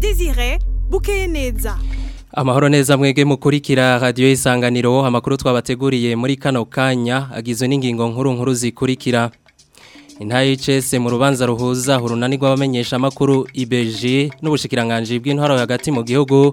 Desire bukeye amahoro neza mwege mukurikira radiyo isanganiro amakuru twabateguriye muri kano kanya agizwe n'ingingo nkuru nkuru zikurikira intara y'icese mu rubanza ruhuza urunani rw'abamenyeshamakuru ibeji n'ubushikiranganji bw'intwaro hagati mu gihugu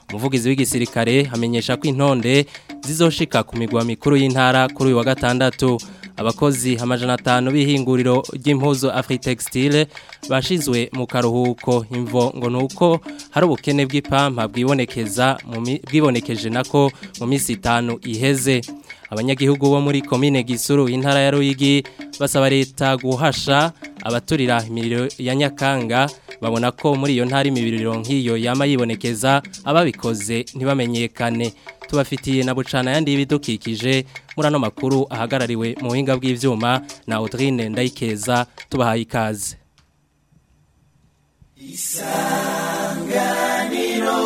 umuvugizi w'igisirikare amenyesha ko intonde zizoshika ku migwa mikuru y'intara kuri uyu wa gatandatu abakozi amajana atanu b'ihinguriro ry'impuzu afritextile bashizwe mu karuhuko imvo ngo nuko hari ubukene bw'ipampa bwibonekeza mu bwibonekeje nako mu minsi itanu iheze abanyagihugu bo muri komine gisuru intara ya Ruyigi basaba leta guhasha abaturira imiriro ya Nyakanga babona ko muri iyo ntara imibiriro nk'iyo yama yibonekeza ababikoze ntibamenyekane tubafitiye na bucana yandi bidukikije muri makuru ahagarariwe mu buhinga bw'ibyuma na Audrine Ndayikeza tubahaye ikaze isanganiro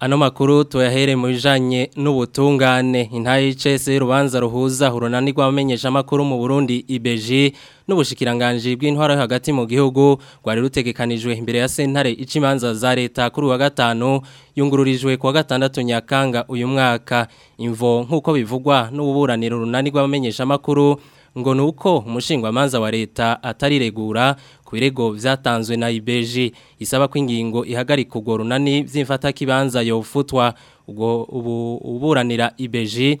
Ano makuru tuyahere mu bijanye n'ubutungane intaye ICS y'urubanza ruhuza urunani rw'abamenyesha makuru mu Burundi IBG n'ubushikiranganje bw'intwaro hagati mu gihugu rwari rutegekanijwe imbere ya sentare icimanza za leta kuri wa gatano yungururijwe kuwa gatandatu Nyakanga uyu mwaka imvo nkuko bivugwa n'ububuraniro runani rw'abamenyesha ngo ni uko umushingwamanza wa leta atariregura ku birego byatanzwe na ibeji isaba ko ingingo ihagarika ubwo runani by'imfatakibanza yofutwa ubwo uburanira ibeji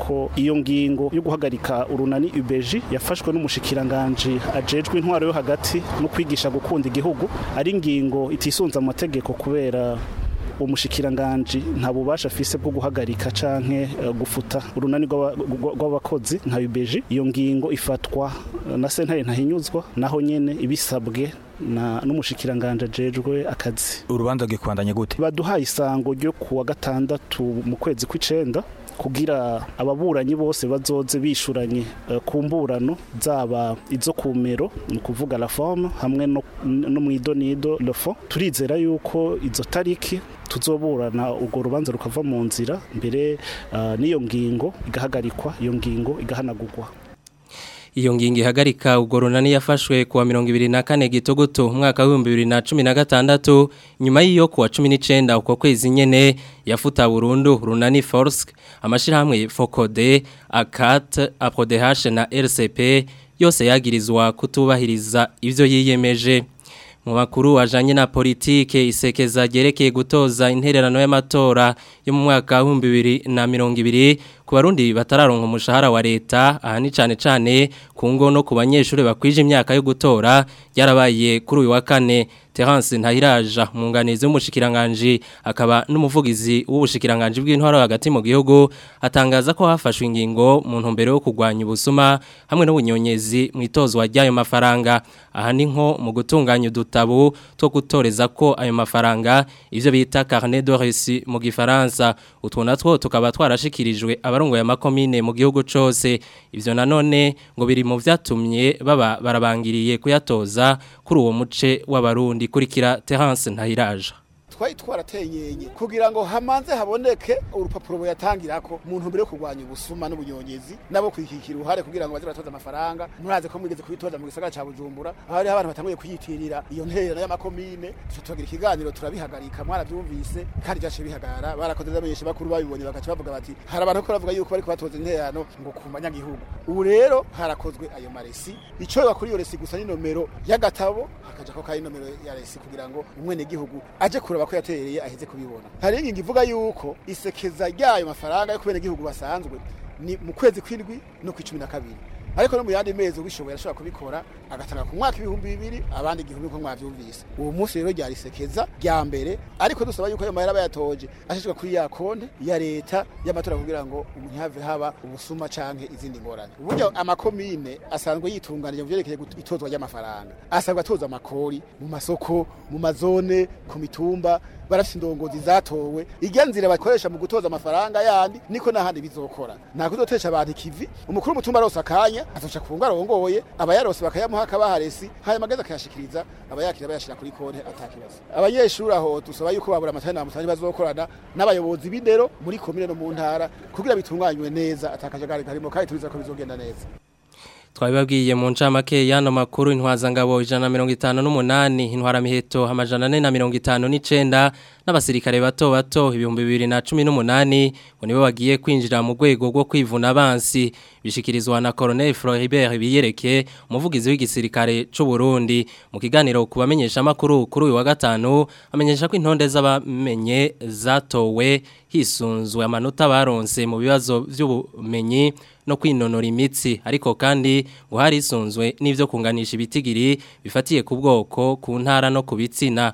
yuko iyo ngingo yo guhagarika urunani ibeji yafashwe n'umushikiranganji ajejwe intwaro yo hagati no kwigisha gukunda igihugu ari ngingo itisunze amategeko kubera umushikiranganji nta bubasha afise bwo guhagarika canke eh, gufuta urunani rw'abakozi nka yubeji iyo ngingo ifatwa na sentare ntahinyuzwa naho nyene ibisabwe na n'umushikiranganje jejwe akazi urubanza gikwandanye gute baduhaye isango ryo kuwa gatandatu mu kwezi kw'icenda kugira ababuranyi bose bazoze bishuranye eh, ku mburano zaba izo ku mero ni ukuvuga la forme hamwe no mu idonido lefo turizera yuko izo tariki tuzoburana urwo rubanza rukava mu nzira mbere eh, n'iyo ngingo igahagarikwa iyo ngingo igahanagurwa Iyo ngingi hagarika ugorunani yafashwe kuwa mirongo ibiri na kane gitogoto umwaka w'ibihumbi na cumi na gatandatu nyuma y'iyo kuwa cumi n'icyenda uko kwezi nyene yafuta burundu runani forsk amashyirahamwe fokode akate apodehashe na rcp yose yagirizwa kutubahiriza ibyo yiyemeje mu makuru ajanye na politike isekeza ryerekeye gutoza intererano y'amatora yo mu mwaka wa 2020 ku barundi batararonka umushahara wa leta aha ni cyane cyane ku ngo no ku banyeshuri bakwije imyaka yo gutora byarabaye kuri uyu wa kane terance ntahiraja munganizi w'umushikiranganje akaba n'umuvugizi w'ubushikiranganje bw'intwaro hagati mu gihugu atangaza ko hafashwe ingingo mu ntumbero yo kugwanya ubusuma hamwe n'ubunyonyezi mu itozwa ry'ayo mafaranga aha ni nko mu gutunganya udutabo two gutoreza ko ayo mafaranga ivyo bita carnet de reçu mu gifaransa utwo two tukaba twarashikirijwe ya makomine mu gihugu cose ivyo nanone ngo biri mu vyatumye baba barabangiriye kuyatoza kuri uwo muce w'abarundi ikurikira terance ntayiraje twari twarateye nyenye kugira ngo hamanze haboneke urupapuro bo yatangirako umuntu mbere yo kurwanya ubusuma n'ubunyonyezi nabo kwikikira uruhare kugira ngo bazira baratoza amafaranga muraze ko mwigeze kubitoza mu gisagara cha Bujumbura hari abantu batanguye kuyitirira iyo ntererano y'amakomine cyo tugira ikiganiro turabihagarika mwaravyumvise kandi cyashe bihagara barakoze n'abamenyesha bakuru babibonye bagaca bavuga bati hari abantu ko bavuga yuko bariko batoza intererano ngo kumanya gihugu ubu rero harakozwe ayo maresi icyo bakuri yo resi gusa ni nomero y'agatabo hakajako kari nomero ya resi kugira ngo umwe ne gihugu aje kuraba ko yatereye aheze kubibona hari ingingo ivuga yuko isekeza ry'ayo mafaranga yo kubera igihugu basanzwe ni mu kwezi kw'indwi no ku cumi na kabiri ariko no mu yandi mezi ubishoboye arashobora kubikora agatanga ku mwaka ibihumbi bibiri abandi igihumbi nk'uko mwabyumvise uwo munsi rero ryarisekeza rya mbere ariko dusaba yuko ayo mahera aba yatoje ashyirwa kuri ya konti ya leta y'amatora kugira ngo umunyave haba ubusuma canke izindi ngorane uburyo amakomine asanzwe yitunganije mu byerekeye itozwa ry'amafaranga asabwa atoza amakori mu masoko mu mazone ku mitumba barafite indongozi zatowe igenzira bakoresha mu gutoza amafaranga yandi niko nahandi bizokora nta kuzotesha abantu kivi umukuru w'umutumba rose akanya azoca ku arongoye abayarose bakayamuha kabaharesi haya magezi akayashikiriza abayakira bayashira kuri konte atakibazo abanyeshuri aho dusaba yuko babura amatari na musani bazokorana n'abayobozi b'indero muri komine no mu ntara kugira bitunganywe neza atakajagari karimo kandi ko bizogenda neza twabibabwiye mu ncamake y'ano makuru intwazangabo ijana na mirongo itanu n'umunani miheto amajana ane na mirongo itanu n'icyenda n'abasirikare bato bato ibihumbi bibiri na cumi n'umunani ngo nibo bagiye kwinjira mu rwego rwo kwivuna abansi bishyikirizwa na koroneli Floribert biyereke umuvugizi w'igisirikare cy'u Burundi mu kiganiro ku bamenyeshamakuru kuri uyu wa gatanu amenyesha ko intonde z'abamenye zatowe hisunzwe amanota baronse mu bibazo by'ubumenyi no kwinonora imitsi ariko kandi ngo harisunzwe n'ibyo kunganisha ibitigiri bifatiye ku bwoko ku ntara no ku bitsina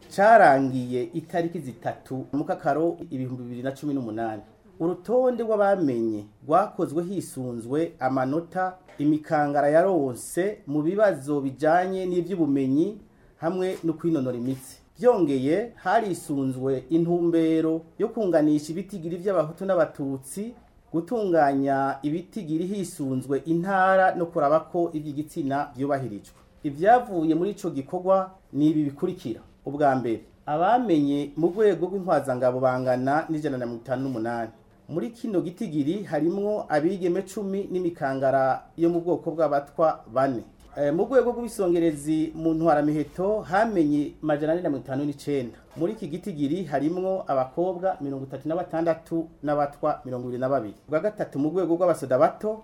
cyarangiye itariki zitatu mu kakaro ibihumbi bibiri na cumi n'umunani urutonde rw'abamenye rwakozwe hisunzwe amanota imikangara yarose mu bibazo bijyanye n'iby'ubumenyi hamwe no kwinonora imitsi byongeye harisunzwe intumbero yo kunganisha ibitigiri by'abahutu n'abatutsi gutunganya ibitigiri hisunzwe intara no kuraba ko iby'igitsina byubahirijwe ibyavuye muri icyo gikorwa ni ibi bikurikira ubwa mbere abamenye mu rwego rw'intwazangabo bangana n'ijana na mirongo itanu n'umunani muri kino gitigiri harimo abigeme cumi n'imikangara yo mu bwoko bw'abatwa bane eh, mu rwego rw'ubwisongerezi mu ntwaramiheto hamenye majana ane na mirongo itanu n'icyenda muri iki gitigiri harimo abakobwa mirongo itatu na batandatu n'abatwa mirongo ibiri na babiri bwa gatatu mu rwego rw'abasoda bato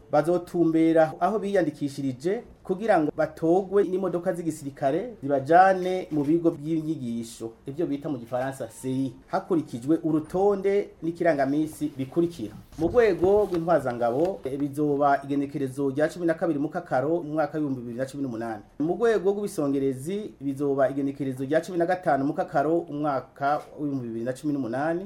bazotumbera aho biyandikishirije kugira ngo batogwe n'imodoka z'igisirikare zibajane mu bigo by'inyigisho ibyo bita mu gifaransa CI hakurikijwe urutonde n'ikirangamisi bikurikira mu rwego rw'intwazangabo eh, bizoba igenekerezo rya 12 mu kakaro mu mwaka wa 2018 mu rwego rw'ibisongerezi bizoba igenekerezo rya gatanu mu kakaro umwaka cumi 2018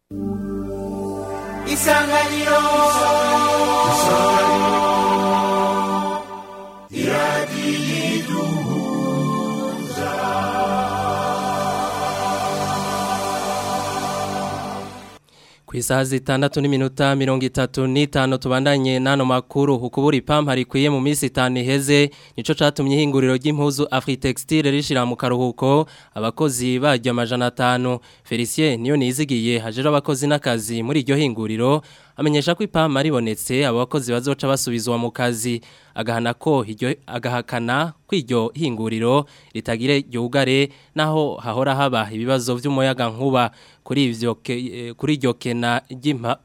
isanganiro ku isaha zitandatu n'iminota mirongo itatu n'itanu tubandanye n'ano makuru ukubura ipampa rikwiye mu minsi itanu iheze nicyo cyatumye ihinguriro ry'impuzu afuritegisitire rishyira mu karuhuko abakozi baryo amajana atanu felicien niyo nizigiye hajira abakozi n'akazi muri iryo hinguriro amenyesha ko ipampa ribonetse abo bakozi bazoca basubizwa mu kazi agahana ko agahakana ko iryo hinguriro ritagira ryugare naho hahora haba ibibazo by'umuyaga nkuba Eh, kuri iryo kena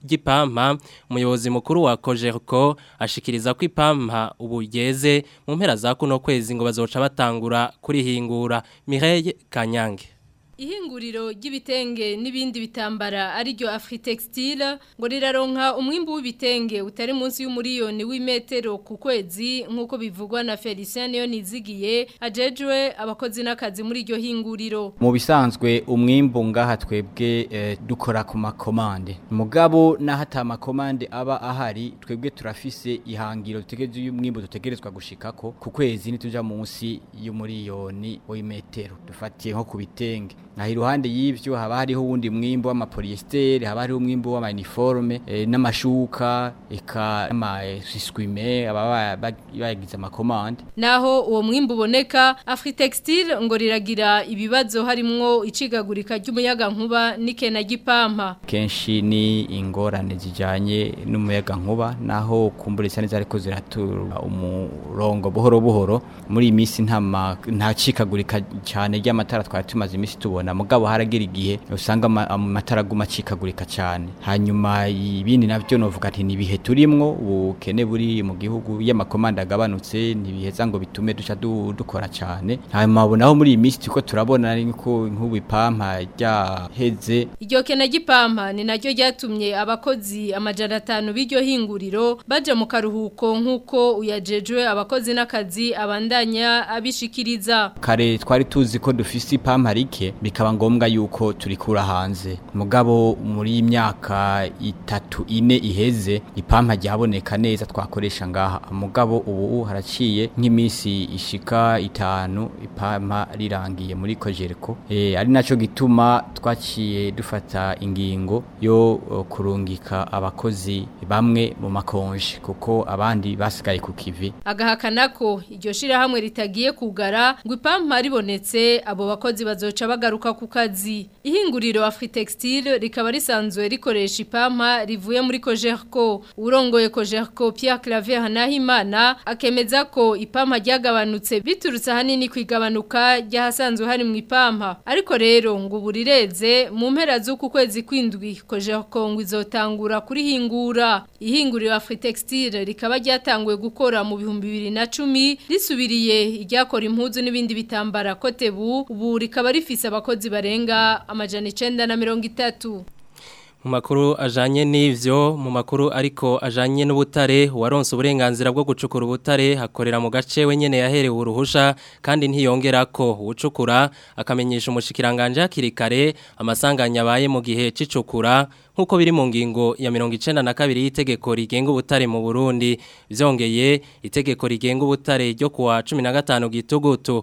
Gipampa umuyobozi mukuru wa kojeko ashikiriza ku ipampa ubugeze mu mpera za kuno kwezi ngo bazoca batangura kurihingura mireye kanyange ihinguriro ry'ibitenge n'ibindi bitambara ariryo Afritextile ngo riraronka umwimbu w'ibitenge utari munsi y'umuriyoni w'imetero ku kwezi nk'uko bivugwa na Felicien niyo nizigiye ajejwe abakozi n'akazi muri iryo hinguriro mu bisanzwe umwimbu ngaha twebwe eh, dukora ku makomande mugabo n'ahata amakomande aba ahari twebwe turafise ihangiro dutegerezwa y'umwimbu dutegerezwa gushika ko ku kwezi nituja munsi y'umuriyoni w'imetero dufatiye nko ku bitenge naho iruhande y'ibyo haba hariho uwundi mwimbo w'amapolyester haba hariho umwimbo w'amaniforme eh, n'amashuka eka n'amasiswime aba bagize amakomande naho uwo mwimbo uboneka afritextile ngo riragira ibibazo harimwo icigagurika ry'umuyaga nkuba n'ikena gipampa kenshi ni ingorane zijyanye n'umuyaga nkuba naho kumbure neza zariko ziratura umurongo buhoro buhoro muri iyi minsi nta nta cikagurika cyane ry'amatara twari tumaze iminsi tubona ukabona mugabo haragira igihe usanga amatara aguma acikagurika cyane hanyuma ibindi nabyo novuga ati nibihe turimwo ubukene buri mu gihugu y'amakomanda agabanutse ntibiheza ngo bitume duca dukora cyane hanyuma naho muri iyi minsi turiko turabona ariko nk'ubu ipampa ryaheze iryo kene ry'ipampa ni naryo ryatumye abakozi amajana atanu b'iryo hinguriro baja mu karuhuko nk'uko uyajejwe abakozi n'akazi abandanya abishikiriza kare twari tuzi ko dufise ipampa rike bikaba ngombwa yuko turikura hanze mugabo muri myaka itatu ine iheze ipampa ryaboneka neza twakoresha ngaha mugabo ubu haraciye nk'iminsi ishika itanu ipampa rirangiye muri kojeriko e, eh, ari naco gituma twaciye dufata ingingo yo eh, kurungika abakozi bamwe mu makonje kuko abandi basigaye ku kivi agahakana ko iryo shirahamwe ritagiye kugara ngo ipampa ribonetse abo bakozi bazoca bagaruka ingaruka ku kazi ihinguriro afritextile rikaba risanzwe rikoresha ipampa rivuye muri kojerko urongoye kojerko Pierre Clavier Hanahimana akemeza ko ipampa ryagabanutse biturutse ahanini kwigabanuka igabanuka ry'ahasanzwe hari mu ipampa ariko rero ngo burireze mu mpera z'uku kwezi kwindwi kojerko ngo izotangura kurihingura ihinguriro afritextile rikaba ryatanguye gukora mu bihumbi bibiri na cumi risubiriye iryakora impuzu n'ibindi bitambara kotebu ubu rikaba rifise abakozi abakozi barenga amajana icyenda na mirongo itatu mu makuru ajyanye n'ibyo mu makuru ariko ajyanye n'ubutare waronse uburenganzira bwo gucukura ubutare hakorera mu gace wenyine yaherewe uruhusha kandi ntiyongera ko ucukura akamenyesha umushikiranganje hakiri kare amasanganya abaye mu gihe cicukura. nk'uko biri mu ngingo ya mirongo na kabiri y'itegeko rigenga ubutare mu burundi byongeye itegeko rigenga ubutare ryo kuwa cumi na gatanu gitugutu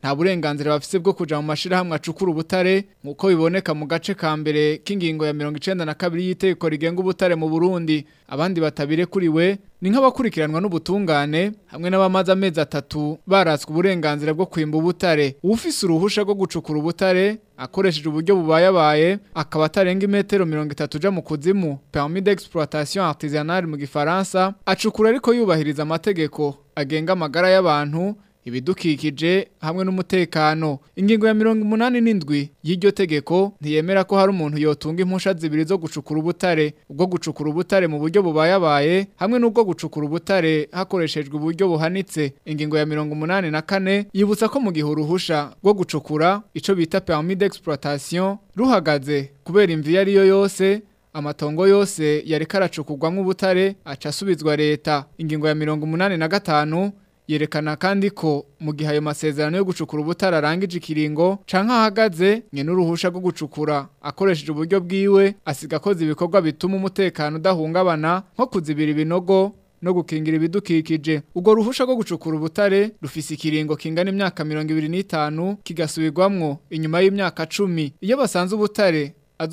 nta burenganzira bafite bwo kuja mu mashirahamwe acukura ubutare nk'uko biboneka mu gace ka mbere k'ingingo ya mirongo icenda na kabiri y'iteko rigenga ubutare mu burundi abandi kuriwe ni nk'abakurikiranwa n'ubutungane hamwe n'abamaze amezi atatu baratswe uburenganzira bwo kwimba ubutare ufise uruhusha rwo gucukura ubutare akoresheje uburyo bubayabaye akaba atarenga imetero mirongo itatu uja mu kuzimu permis exploitation artisanale mu gifaransa acukura ariko yubahiriza amategeko agenga amagara y'abantu ibidukikije hamwe n'umutekano ingingo ya mirongo umunani n'indwi y'iryo tegeko ntiyemera ko hari umuntu yotunga impusha zibiri zo gucukura ubutare ubwo gucukura ubutare mu buryo bubayabaye hamwe n'ubwo gucukura ubutare hakoreshejwe uburyo buhanitse ingingo ya mirongo umunani na kane yibutsa ko mu gihe uruhusha rwo gucukura icyo bita permis exploitation ruhagaze kubera imvi iyo ari yo yose amatongo yose yareka aracukurwamo ubutare acasubizwa leta ingingo ya mirongo umunani na gatanu yerekana kandi ko mu gihe ayo masezerano yo gucukura ubutare arangije ikiringo canke ahagaze nyene uruhusha rwo gucukura akoresheje uburyo bwiwe asiga akoze ibikorwa bituma umutekano udahungabana nko kuzibira ibinogo no gukingira ibidukikije ubwo ruhusha rwo gucukura ubutare rufise ikiringo kingana imyaka mirongo ibiri n'itanu kigasubirwamwo inyuma y'imyaka cumi iyo basanze ubutare buta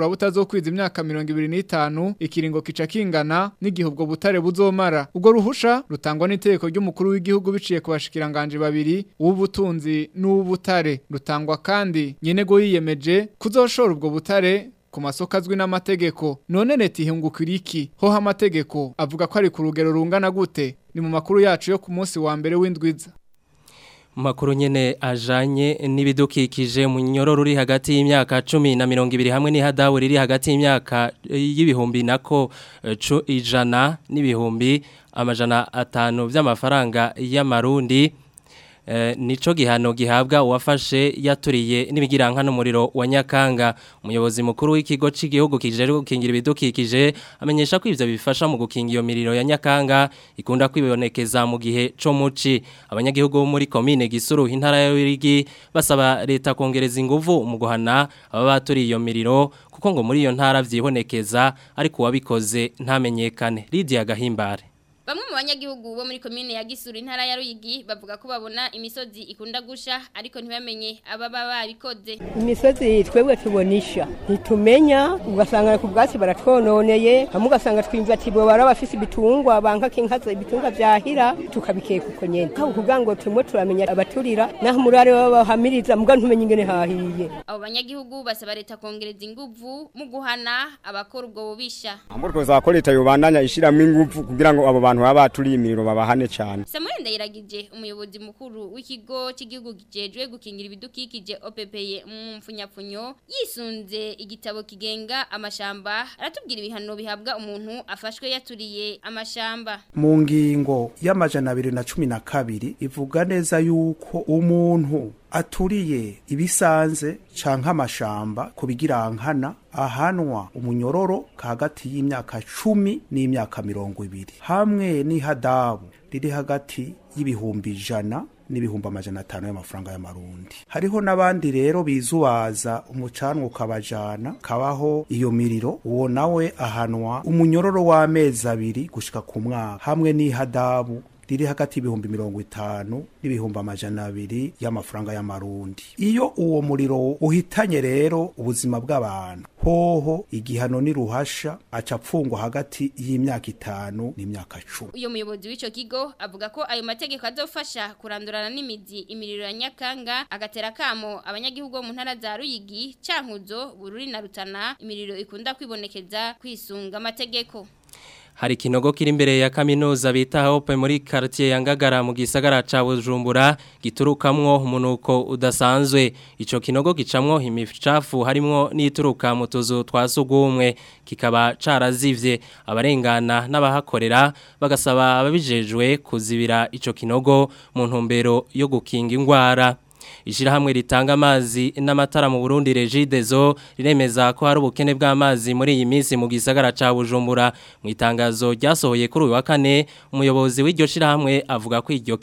zo butazokwiza imyaka mirongo ibiri n'itanu ikiringo kica kingana n'igihe ubwo butare buzomara ubwo ruhusha rutangwa n'itegeko ry'umukuru w'igihugu biciye ku bashikiranganje babiri uw'ubutunzi n'uw'ubutare rutangwa kandi nyenego yiyemeje kuzoshora ubwo butare ku masoko azwi n'amategeko none leta ihingukira iki hoho amategeko avuga ko ari ku rugero rungana gute ni mu makuru yacu yo ku munsi wa mbere w'indwiza makuru nyene ajanye n'ibidukikije mu nyororo uri hagati y'imyaka 10 na 200 hamwe n'ihadawe riri hagati y'imyaka eh, y'ibihumbi nako eh, ijana n'ibihumbi amajana atanu by'amafaranga y'amarundi Eh, nico gihano gihabwa uwafashe yaturiye n'ibigirankano umuriro wa Nyakanga umuyobozi mukuru w'ikigo cy'igihugu kijere gukingira ibidukikije amenyesha ko ivyo bifasha mu gukinga iyo miriro ya Nyakanga ikunda kwibonekeza mu gihe co muci abanyagihugu muri commune Gisuru intara ya Wirigi basaba leta kongereza inguvu mu guhana aba baturiye iyo miriro kuko ngo muri iyo ntara vyihonekeza ariko wabikoze ntamenyekane Lydia Gahimbare bamwe mu banyagihugu bo muri komine ya Gisuru intara ya Ruyigi bavuga ko babona imisozi ikunda gusha ariko ntibamenye ababa babikoze imisozi twebwe tubonisha ntitumenya ugasanga ku bwatsi baratwononeye hamwe ugasanga twimva ati bo barabafise ibitungwa banka kinkaza ibitungwa byahira tukabikeka uko nyene aho kugira ngo tumwe turamenya abaturira naho murare babahamiriza muga ntumenye ingene hahiye abo banyagihugu basaba leta kongereza inguvu mu guhana abakora ubwo bubisha amurwe za leta yobandanya ishira mu inguvu kugira ngo abo bantu abantu baba baturiye babahane cyane Samuel Ndayiragije umuyobozi mukuru w'ikigo cy'igihugu gicejwe gukingira ibidukikije OPPE mu mfunyapfunyo yisunze igitabo kigenga amashamba aratubwira ibihano bihabwa umuntu afashwe yaturiye amashamba mu ngingo y'amajana 2012 ivuga neza yuko umuntu aturiye ibisanze canke amashamba ku bigirankana ahanwa umunyororo hagati y'imyaka cumi n'imyaka mirongo ibiri hamwe n'ihadabu riri hagati y'ibihumbi ijana n'ibihumbi amajana atanu y'amafaranga y'amarundi hariho n'abandi rero bizubaza umucanwa ukabajana kabaho iyo miriro uwo nawe ahanwa umunyororo w'amezi abiri gushika ku mwaka hamwe n'ihadabu riri hagati y'ibihumbi mirongo itanu n'ibihumbi amajana abiri y'amafaranga y'amarundi iyo uwo muriro uhitanye rero ubuzima bw'abantu hoho igihano n'iruhasha aca apfungwa hagati y'imyaka itanu n'imyaka cumi uyu muyobozi w'icyo kigo avuga ko ayo mategeko azofasha kurandurana n'imizi imiriro ya nyakanga agatera akamo abanyagihugu bo mu ntara za ruyigi cankuzo bururi na rutana imiriro ikunda kwibonekeza kwisunga amategeko hari ikinogo kiri imbere ya kaminuza bita hope muri quartier Yangagara mu gisagara ca Bujumbura giturukamwo umunuko udasanzwe ico kinogo gicamwo imicafu harimwo n'ituruka mu tuzu twasugumwe kikaba carazivye abarengana n'abahakorera bagasaba ababijejwe kuzibira ico kinogo mu ntumbero yo gukinga ingwara Ishyirahamwe ritanga amazi n'amatara mu Burundi Regidezo riremeza ko hari ubukene bw'amazi muri iyi minsi mu gisagara ca Bujumbura mu itangazo ryasohoye kuri uyu wa kane umuyobozi w'iryo shyirahamwe avuga ko iryo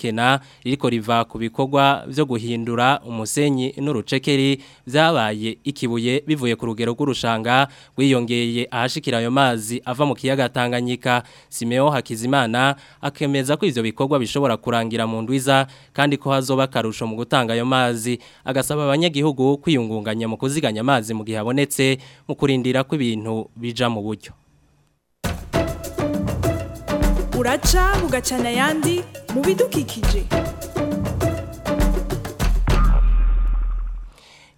ririko riva ku bikorwa byo guhindura umusenyi n'urucekeri byabaye ikibuye bivuye ku rugero rw'urushanga wiyongeye ahashikira ayo mazi ava mu kiyaga Tanganyika Simeo Hakizimana akemeza ko ivyo bikorwa bishobora kurangira mu ndwiza kandi ko hazoba karusho mu gutanga ayo mazi y'amazi agasaba abanyagihugu kwiyungunganya mu kuziganya amazi mu gihe abonetse mu kurindira ko ibintu bija mu buryo uraca bugacana ayandi mu bidukikije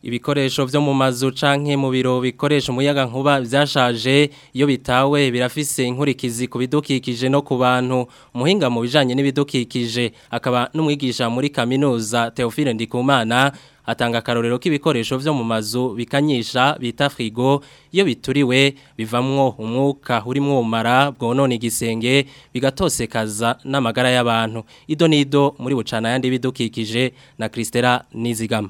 ibikoresho byo mu mazu canke mu biro bikoresha umuyaga nkuba byashaje iyo bitawe birafise inkurikizi ku bidukikije no ku bantu muhinga mu bijanye n'ibidukikije akaba n'umwigisha muri kaminuza Theophile Ndikumana atanga akarorero k'ibikoresho byo mu mazu bikanyisha bita frigo iyo bituriwe bivamwo umwuka urimwo umara bwonone igisenge bigatosekaza n'amagara y'abantu Idonido muri bucana yandi bidukikije na Kristela Nizigama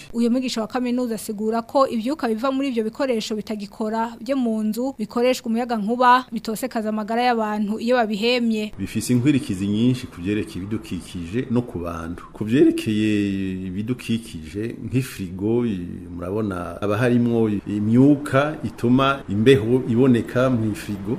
uyu mwigisha wa kaminuza asigura ko ibyuka biva muri ibyo bikoresho bitagikora byo mu nzu bikoreshwa umuyaga nkuba bitosekaza amagara y'abantu iyo babihemye bifise inkwirikizi nyinshi kuvyerekeye ibidukikije no ku bantu kuvyerekeye ibidukikije nk'ifirigo murabona aba harimo imyuka ituma imbeho iboneka mu ifirigo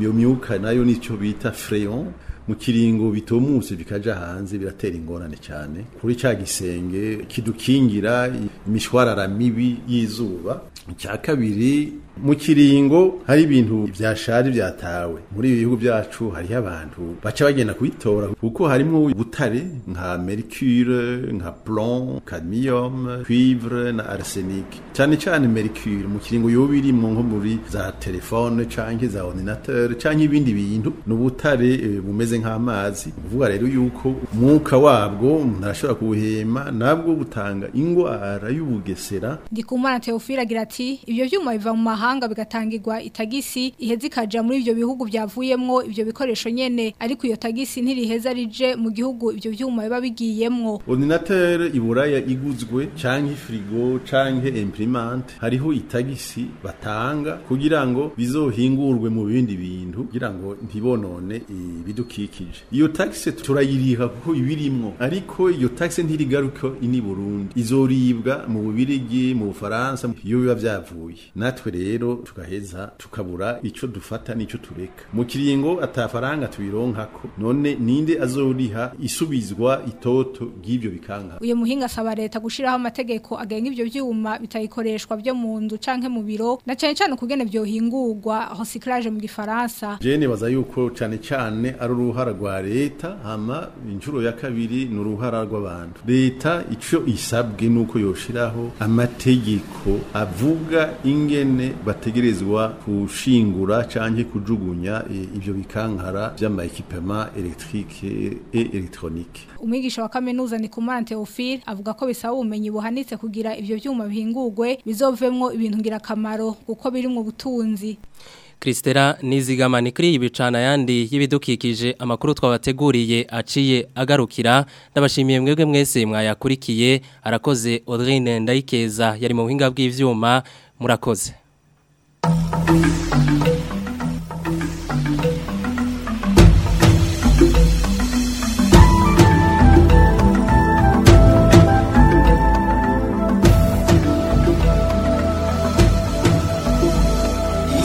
iyo myuka nayo nicyo bita freon mu kiringo bitumutse bikaja hanze biratera ingorane cyane kuri cya gisenge kidukingira imishwarara mibi y'izuba icya kabiri mu kiringo hari ibintu byashaje byatawe muri ibi bihugu byacu hari abantu baca bagenda kubitora kuko harimo butare nka mercure nka plomb cadmium cuivre na arsenic cyane cyane mercure mu kiringo biri mu nko muri za telefone canke za ordinateur canke ibindi bintu n'ubutare eh, bumeze nk'amazi kuvuga rero yuko umwuka wabwo umuntu arashobora kuwuhema nabwo butanga indwara y'ubugesera ndikumana teofile agira ati ibyo byuma biva mu mahanga mahanga bigatangirwa itagisi iheza ikaja muri ibyo bihugu byavuyemwo ibyo bikoresho nyene ariko iyo tagisi ntiriheza rije mu gihugu ibyo byuma biba bigiyemwo ordinateur iburaya iguzwe canke frigo canke imprimante hariho itagisi batanga kugira ngo bizohingurwe mu bindi bintu kugira ngo ntibonone ibidukikije iyo tagisi turayiriha kuko ibirimwo ariko iyo tagisi ntirigaruka ini Burundi izoribwa mu Bubirigi mu Bufaransa iyo biba vyavuye natwe rero rero tugaheza tukabura icyo dufata n'icyo tureka mu kiringo atafaranga tubironkako none ninde azoriha isubizwa itoto ry'ibyo bikanka uyu muhinga asaba leta gushyiraho amategeko agenga ivyo vyuma bitayikoreshwa byo mu nzu canke mu biro na cyane cyane kugene byo hingurwa recyclage mu gifaransa je baza yuko cyane cyane ari uruhara rwa leta hama inshuro ya kabiri ni uruhara rw'abantu leta icyo isabwe nuko yoshiraho amategeko avuga ingene bategerezwa kushingura canke kujugunya eh, ivyo bikankara vy'amayekipema electrique et electronique umwigisha wa kaminuza ni kumara Theophile avuga ko bisaba ubumenyi buhanitse kugira ivyo byuma bihingurwe bizovemwo ibintu ngirakamaro kuko biri mu butunzi Kristera nizigama kuri ibi yandi y'ibidukikije amakuru twabateguriye aciye agarukira ndabashimiye mwebwe mwese mwayakurikiye arakoze Audrey Ndayikeza yari mu buhinga bw'ivyuma murakoze Thank you.